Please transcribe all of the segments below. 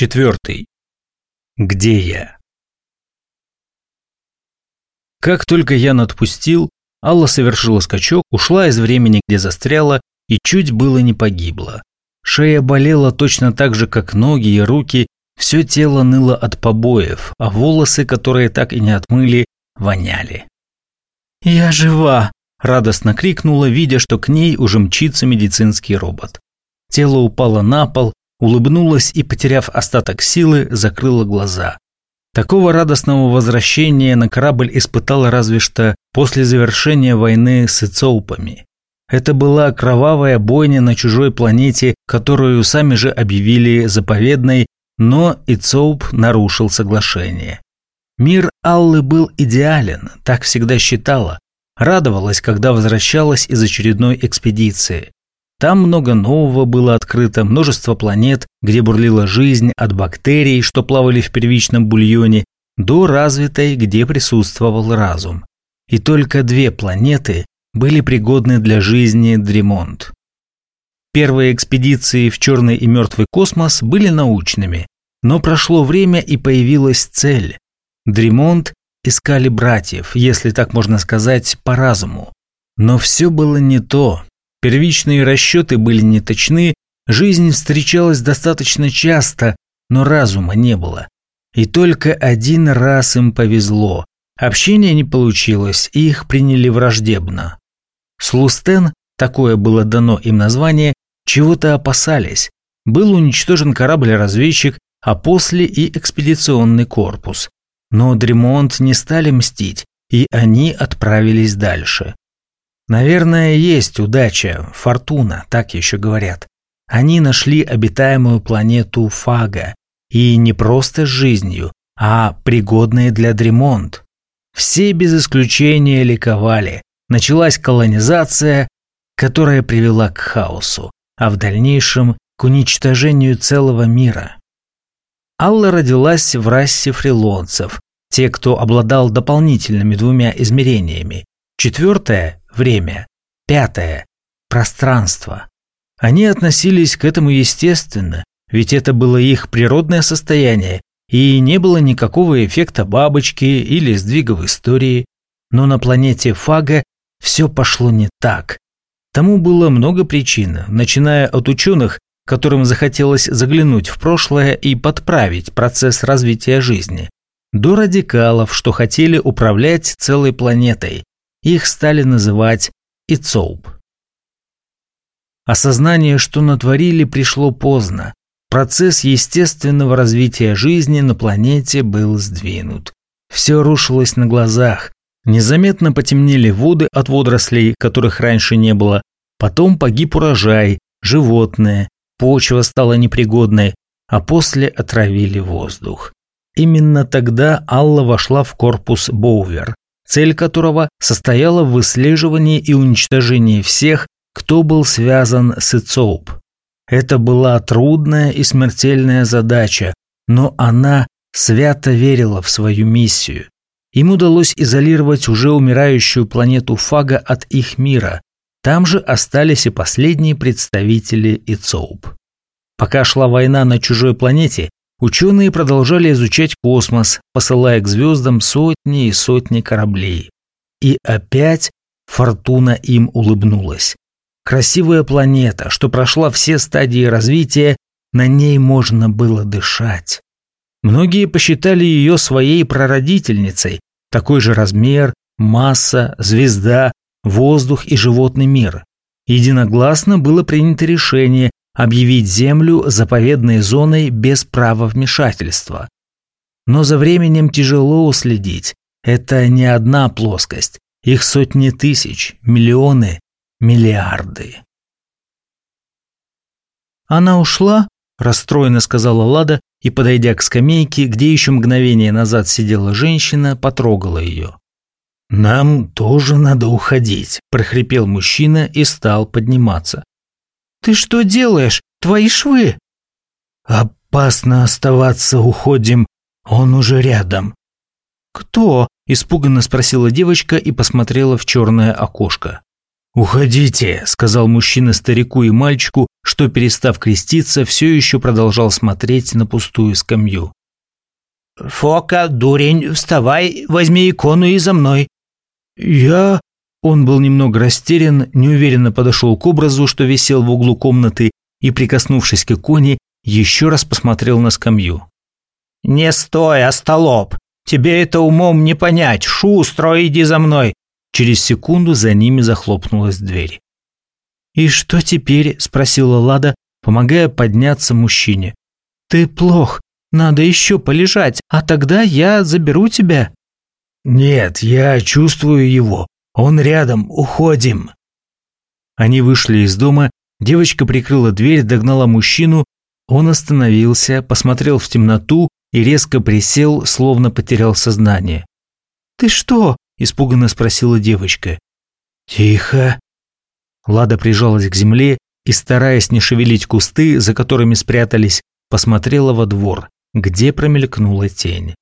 Четвертый. Где я? Как только Ян отпустил, Алла совершила скачок, ушла из времени, где застряла, и чуть было не погибла. Шея болела точно так же, как ноги и руки, все тело ныло от побоев, а волосы, которые так и не отмыли, воняли. «Я жива!» – радостно крикнула, видя, что к ней уже мчится медицинский робот. Тело упало на пол, улыбнулась и, потеряв остаток силы, закрыла глаза. Такого радостного возвращения на корабль испытала разве что после завершения войны с Ицоупами. Это была кровавая бойня на чужой планете, которую сами же объявили заповедной, но Ицоуп нарушил соглашение. Мир Аллы был идеален, так всегда считала. Радовалась, когда возвращалась из очередной экспедиции. Там много нового было открыто, множество планет, где бурлила жизнь от бактерий, что плавали в первичном бульоне, до развитой, где присутствовал разум. И только две планеты были пригодны для жизни Дремонт. Первые экспедиции в черный и мертвый космос были научными, но прошло время и появилась цель. Дремонт искали братьев, если так можно сказать, по разуму. Но все было не то, Первичные расчеты были неточны, жизнь встречалась достаточно часто, но разума не было. И только один раз им повезло. Общение не получилось, и их приняли враждебно. Слустен, такое было дано им название, чего-то опасались. Был уничтожен корабль-разведчик, а после и экспедиционный корпус. Но Дремонт не стали мстить, и они отправились дальше. Наверное, есть удача, фортуна, так еще говорят. Они нашли обитаемую планету Фага, и не просто жизнью, а пригодные для Дремонт. Все без исключения ликовали. Началась колонизация, которая привела к хаосу, а в дальнейшем к уничтожению целого мира. Алла родилась в расе фрилонцев, те, кто обладал дополнительными двумя измерениями. Четвертое время. Пятое – пространство. Они относились к этому естественно, ведь это было их природное состояние, и не было никакого эффекта бабочки или сдвига в истории. Но на планете Фага все пошло не так. Тому было много причин, начиная от ученых, которым захотелось заглянуть в прошлое и подправить процесс развития жизни, до радикалов, что хотели управлять целой планетой, их стали называть Ицоуп. Осознание, что натворили, пришло поздно. Процесс естественного развития жизни на планете был сдвинут. Все рушилось на глазах. Незаметно потемнели воды от водорослей, которых раньше не было. Потом погиб урожай, животные, почва стала непригодной, а после отравили воздух. Именно тогда Алла вошла в корпус Боувер, цель которого состояла в выслеживании и уничтожении всех, кто был связан с Ицоуп. Это была трудная и смертельная задача, но она свято верила в свою миссию. Им удалось изолировать уже умирающую планету Фага от их мира. Там же остались и последние представители Ицоуп. Пока шла война на чужой планете, Ученые продолжали изучать космос, посылая к звездам сотни и сотни кораблей. И опять фортуна им улыбнулась. Красивая планета, что прошла все стадии развития, на ней можно было дышать. Многие посчитали ее своей прародительницей, такой же размер, масса, звезда, воздух и животный мир. Единогласно было принято решение объявить Землю заповедной зоной без права вмешательства. Но за временем тяжело уследить. Это не одна плоскость. Их сотни тысяч, миллионы, миллиарды. «Она ушла?» – расстроенно сказала Лада и, подойдя к скамейке, где еще мгновение назад сидела женщина, потрогала ее. «Нам тоже надо уходить», – прохрипел мужчина и стал подниматься. «Ты что делаешь? Твои швы!» «Опасно оставаться, уходим. Он уже рядом». «Кто?» – испуганно спросила девочка и посмотрела в черное окошко. «Уходите», – сказал мужчина старику и мальчику, что, перестав креститься, все еще продолжал смотреть на пустую скамью. «Фока, дурень, вставай, возьми икону и за мной». «Я...» Он был немного растерян, неуверенно подошел к образу, что висел в углу комнаты, и, прикоснувшись к иконе, еще раз посмотрел на скамью. «Не стой, остолоп! Тебе это умом не понять! Шустро иди за мной! Через секунду за ними захлопнулась дверь. «И что теперь?» – спросила Лада, помогая подняться мужчине. «Ты плох, надо еще полежать, а тогда я заберу тебя». «Нет, я чувствую его. Он рядом, уходим». Они вышли из дома, девочка прикрыла дверь, догнала мужчину, он остановился, посмотрел в темноту и резко присел, словно потерял сознание. «Ты что?» испуганно спросила девочка. Тихо. Лада прижалась к земле и, стараясь не шевелить кусты, за которыми спрятались, посмотрела во двор, где промелькнула тень.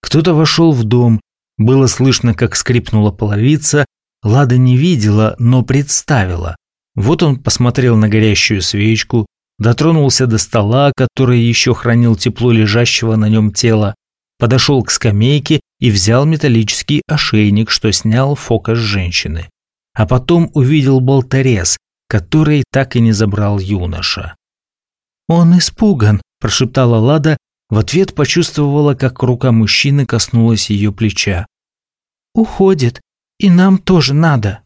Кто-то вошел в дом, было слышно, как скрипнула половица, Лада не видела, но представила. Вот он посмотрел на горящую свечку, дотронулся до стола, который еще хранил тепло лежащего на нем тела, подошел к скамейке и взял металлический ошейник, что снял фокус женщины. А потом увидел болторез, который так и не забрал юноша. «Он испуган», – прошептала Лада, в ответ почувствовала, как рука мужчины коснулась ее плеча. «Уходит, и нам тоже надо».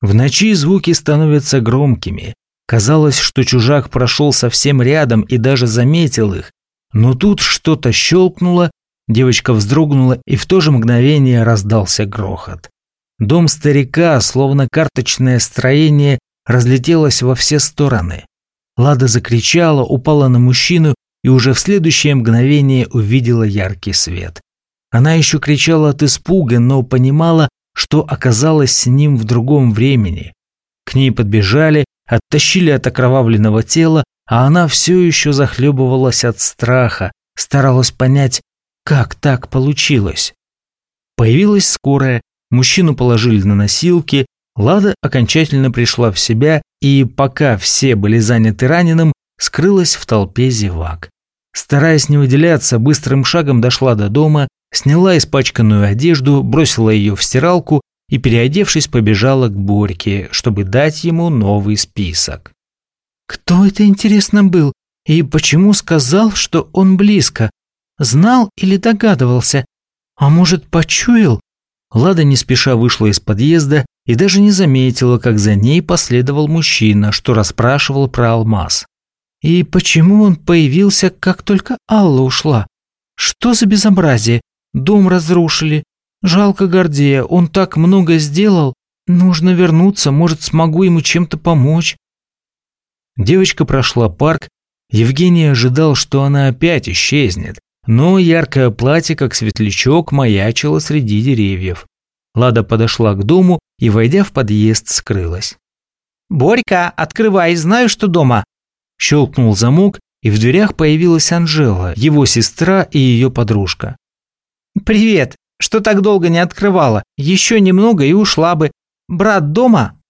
В ночи звуки становятся громкими. Казалось, что чужак прошел совсем рядом и даже заметил их, но тут что-то щелкнуло, девочка вздрогнула, и в то же мгновение раздался грохот. Дом старика, словно карточное строение, разлетелось во все стороны. Лада закричала, упала на мужчину и уже в следующее мгновение увидела яркий свет. Она еще кричала от испуга, но понимала, что оказалась с ним в другом времени. К ней подбежали, оттащили от окровавленного тела, а она все еще захлебывалась от страха, старалась понять, как так получилось. Появилась скорая, мужчину положили на носилки, Лада окончательно пришла в себя и, пока все были заняты раненым, скрылась в толпе зевак. Стараясь не выделяться, быстрым шагом дошла до дома, сняла испачканную одежду, бросила ее в стиралку и, переодевшись, побежала к Борьке, чтобы дать ему новый список. Кто это, интересно, был? И почему сказал, что он близко? Знал или догадывался? А может, почуял? Лада не спеша вышла из подъезда и даже не заметила, как за ней последовал мужчина, что расспрашивал про алмаз. И почему он появился, как только Алла ушла? Что за безобразие? Дом разрушили. Жалко Гордея, он так много сделал. Нужно вернуться, может, смогу ему чем-то помочь. Девочка прошла парк, Евгений ожидал, что она опять исчезнет, но яркое платье, как светлячок, маячило среди деревьев. Лада подошла к дому и, войдя в подъезд, скрылась. «Борька, открывай, знаю, что дома!» Щелкнул замок, и в дверях появилась Анжела, его сестра и ее подружка. «Привет! Что так долго не открывала? Еще немного и ушла бы. Брат дома?»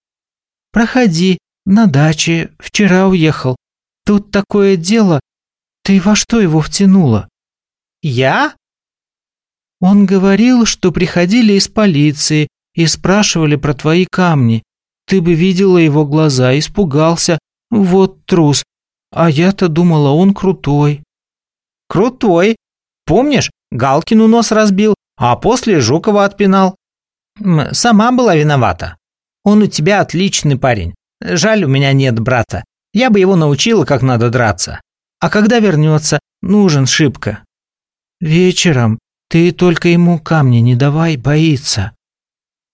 «Проходи, на даче, вчера уехал. Тут такое дело. Ты во что его втянула? Я? Он говорил, что приходили из полиции и спрашивали про твои камни. Ты бы видела его глаза, испугался. Вот трус. А я-то думала, он крутой. Крутой? Помнишь, Галкину нос разбил, а после Жукова отпинал. Сама была виновата. Он у тебя отличный парень. Жаль, у меня нет брата. Я бы его научила, как надо драться. А когда вернется, нужен шибко. Вечером. Ты только ему камни не давай, боится.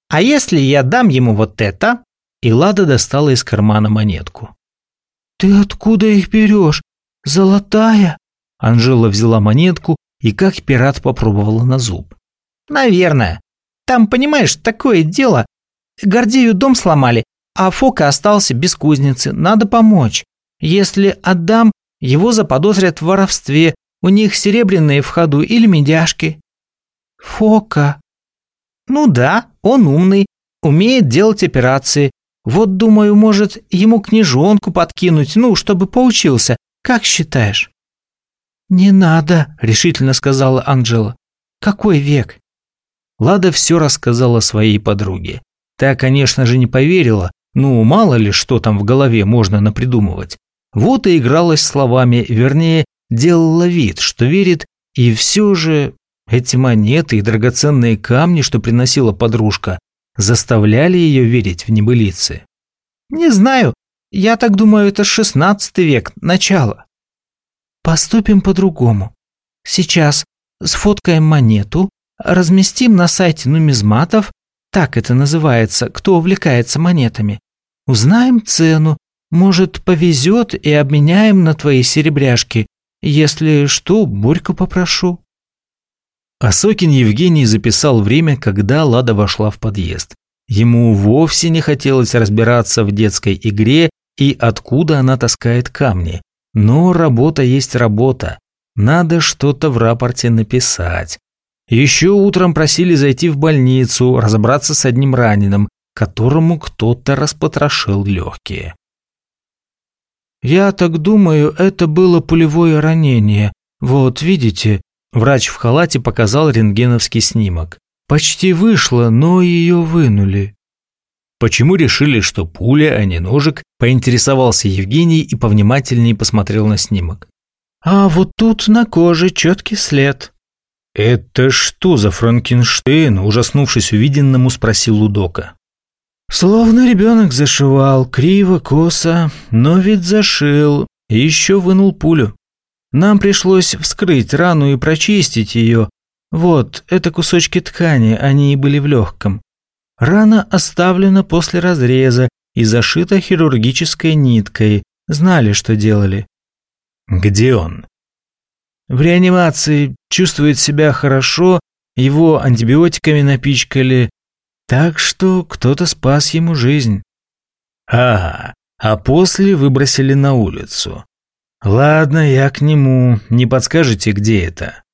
А если я дам ему вот это? И Лада достала из кармана монетку. Ты откуда их берешь? Золотая? Анжела взяла монетку и как пират попробовала на зуб. Наверное. Там, понимаешь, такое дело. Гордею дом сломали, а Фока остался без кузницы, надо помочь. Если отдам, его заподозрят в воровстве, у них серебряные в ходу или медяшки. Фока. Ну да, он умный. умеет делать операции. Вот, думаю, может, ему книжонку подкинуть, ну, чтобы поучился. Как считаешь?» «Не надо», – решительно сказала Анжела. «Какой век?» Лада все рассказала своей подруге. Та, конечно же, не поверила, ну, мало ли, что там в голове можно напридумывать. Вот и игралась словами, вернее, делала вид, что верит, и все же эти монеты и драгоценные камни, что приносила подружка, заставляли ее верить в небылицы. «Не знаю, я так думаю, это шестнадцатый век, начало». «Поступим по-другому. Сейчас сфоткаем монету, разместим на сайте нумизматов, так это называется, кто увлекается монетами. Узнаем цену, может, повезет и обменяем на твои серебряшки. Если что, Борьку попрошу». Осокин Евгений записал время, когда Лада вошла в подъезд. Ему вовсе не хотелось разбираться в детской игре и откуда она таскает камни. Но работа есть работа. Надо что-то в рапорте написать. Еще утром просили зайти в больницу, разобраться с одним раненым, которому кто-то распотрошил легкие. «Я так думаю, это было пулевое ранение. Вот, видите?» Врач в халате показал рентгеновский снимок. «Почти вышло, но ее вынули». Почему решили, что пуля, а не ножик, поинтересовался Евгений и повнимательнее посмотрел на снимок. «А вот тут на коже четкий след». «Это что за Франкенштейн?» – ужаснувшись увиденному, спросил Лудока. Словно ребенок зашивал, криво, косо, но ведь зашил еще вынул пулю. Нам пришлось вскрыть рану и прочистить ее. Вот, это кусочки ткани, они и были в легком. Рана оставлена после разреза и зашита хирургической ниткой. Знали, что делали. Где он? В реанимации, чувствует себя хорошо, его антибиотиками напичкали, так что кто-то спас ему жизнь. А, а после выбросили на улицу. Ладно, я к нему. Не подскажете, где это?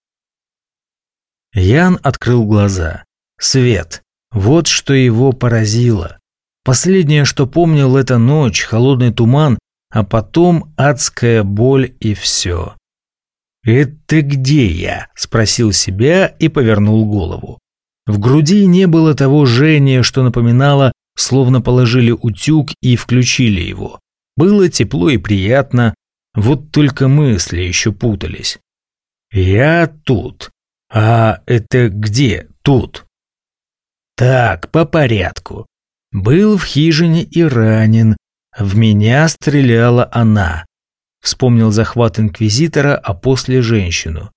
Ян открыл глаза. Свет. Вот что его поразило. Последнее, что помнил, это ночь, холодный туман, а потом адская боль и все. «Это где я?» – спросил себя и повернул голову. В груди не было того жжения, что напоминало, словно положили утюг и включили его. Было тепло и приятно, вот только мысли еще путались. «Я тут. А это где тут?» «Так, по порядку. Был в хижине и ранен. В меня стреляла она». Вспомнил захват инквизитора, а после женщину.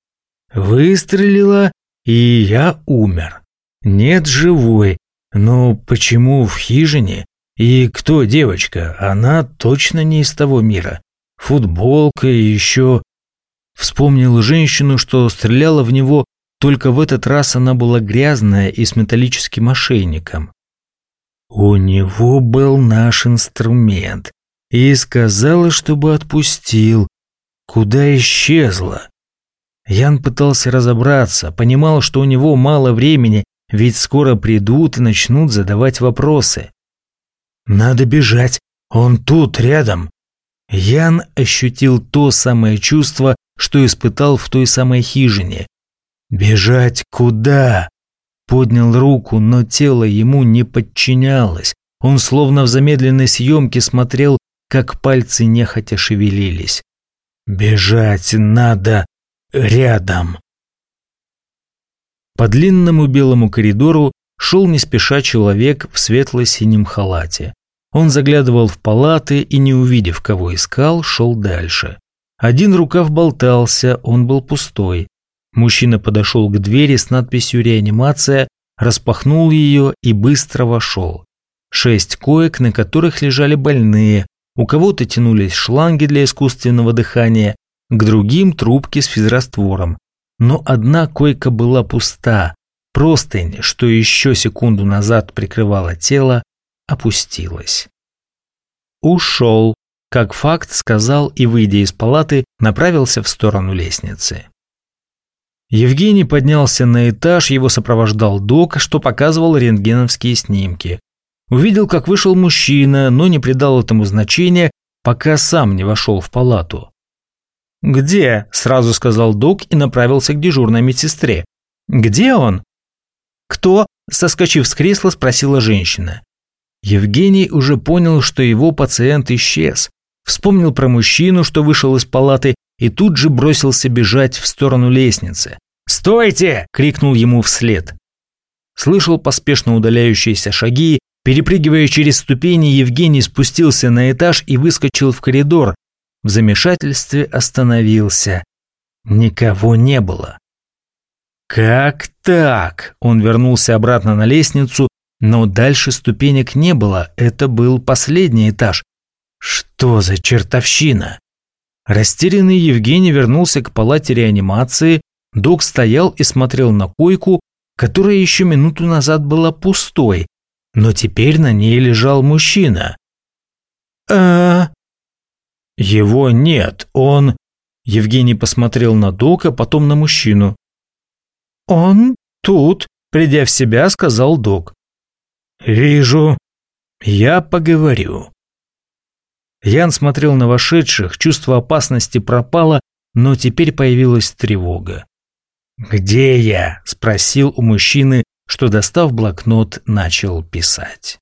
«Выстрелила, и я умер. Нет живой. Но почему в хижине? И кто девочка? Она точно не из того мира. Футболка и еще... Вспомнил женщину, что стреляла в него, только в этот раз она была грязная и с металлическим ошейником. У него был наш инструмент. И сказала, чтобы отпустил. Куда исчезла? Ян пытался разобраться, понимал, что у него мало времени, ведь скоро придут и начнут задавать вопросы. «Надо бежать, он тут, рядом». Ян ощутил то самое чувство, что испытал в той самой хижине. «Бежать куда?» Поднял руку, но тело ему не подчинялось. Он словно в замедленной съемке смотрел, как пальцы нехотя шевелились. «Бежать надо рядом». По длинному белому коридору шел не спеша человек в светло-синем халате. Он заглядывал в палаты и, не увидев, кого искал, шел дальше. Один рукав болтался, он был пустой. Мужчина подошел к двери с надписью «Реанимация», распахнул ее и быстро вошел. Шесть коек, на которых лежали больные, у кого-то тянулись шланги для искусственного дыхания, к другим трубки с физраствором, но одна койка была пуста. Простынь, что еще секунду назад прикрывала тело, опустилась. Ушел, как факт сказал и, выйдя из палаты, направился в сторону лестницы. Евгений поднялся на этаж, его сопровождал док, что показывал рентгеновские снимки. увидел, как вышел мужчина, но не придал этому значения, пока сам не вошел в палату. «Где?» – сразу сказал док и направился к дежурной медсестре. «Где он?» «Кто?» – соскочив с кресла, спросила женщина. Евгений уже понял, что его пациент исчез. Вспомнил про мужчину, что вышел из палаты, и тут же бросился бежать в сторону лестницы. «Стойте!» – крикнул ему вслед. Слышал поспешно удаляющиеся шаги, перепрыгивая через ступени, Евгений спустился на этаж и выскочил в коридор. В замешательстве остановился. Никого не было. «Как так?» Он вернулся обратно на лестницу, но дальше ступенек не было, это был последний этаж. Что за чертовщина? Растерянный Евгений вернулся к палате реанимации, док стоял и смотрел на койку, которая еще минуту назад была пустой, но теперь на ней лежал мужчина. а Его нет, он... Евгений посмотрел на дока, потом на мужчину. «Он тут», — придя в себя, сказал док. «Вижу. Я поговорю». Ян смотрел на вошедших, чувство опасности пропало, но теперь появилась тревога. «Где я?» – спросил у мужчины, что, достав блокнот, начал писать.